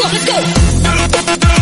Let's go.